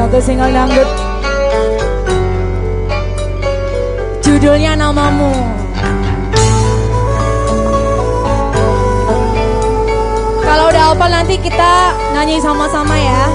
Satu single dangdut. Judulnya namamu. Kalau udah apa nanti kita nyanyi sama-sama ya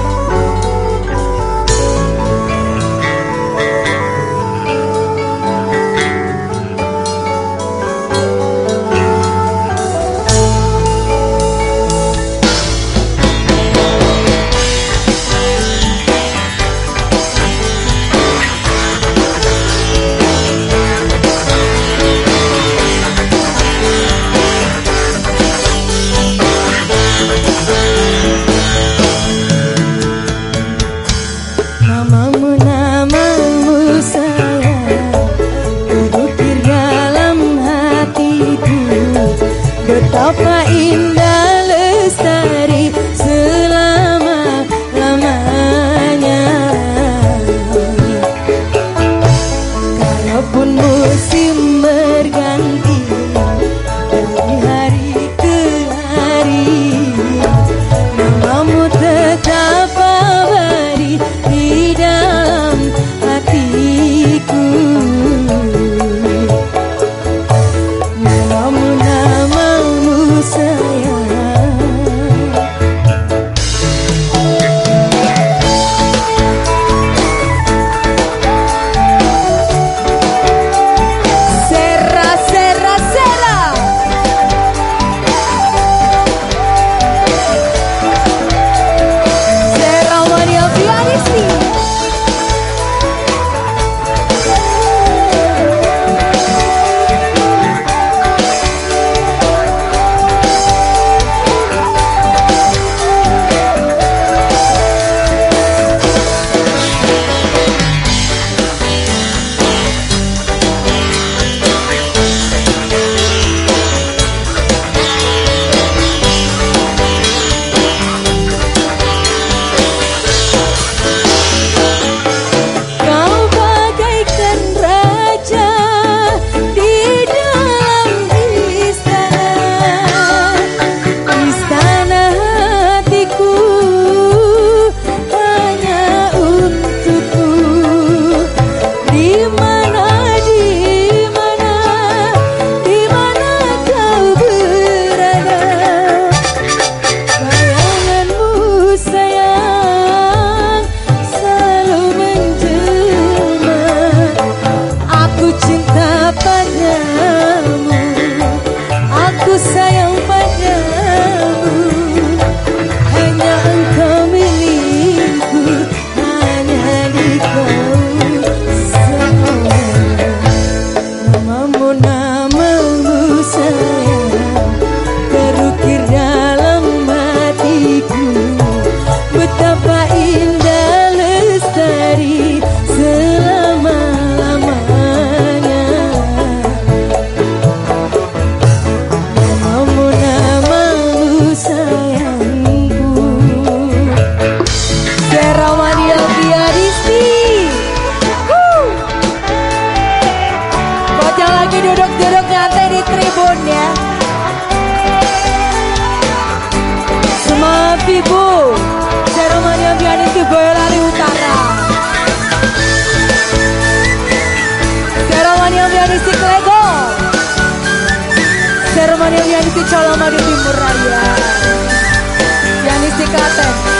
pada sayangiku Seramania Piaristi Buat yang lagi duduk-duduk nyantai di tribun ya Semangat ibu Seramania Piaristi Boyolali Utara. Seramania Piaristi Klego yang Yanisti Colomadu Timur Raya. Yang di Sikaten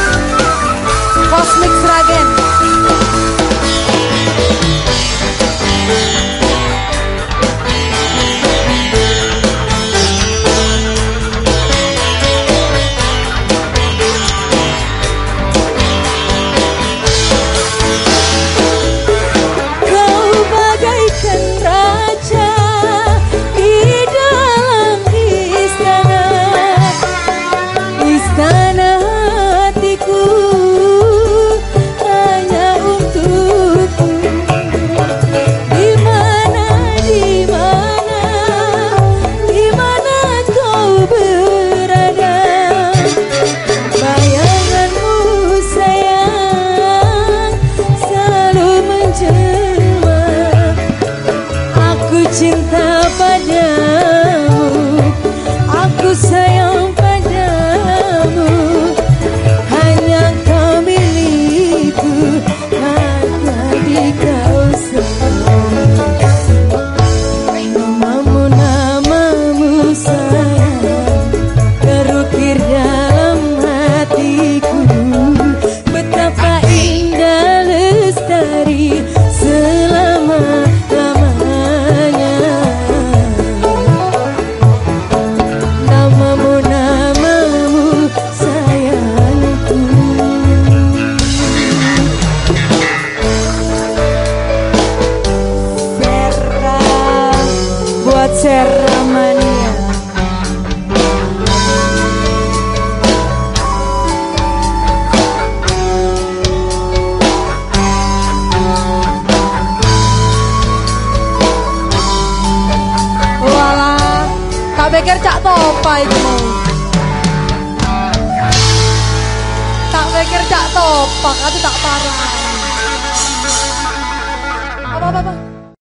apa-apa itu mau. Tak pikir tak topak, aku tak parah. Apa-apa, apa?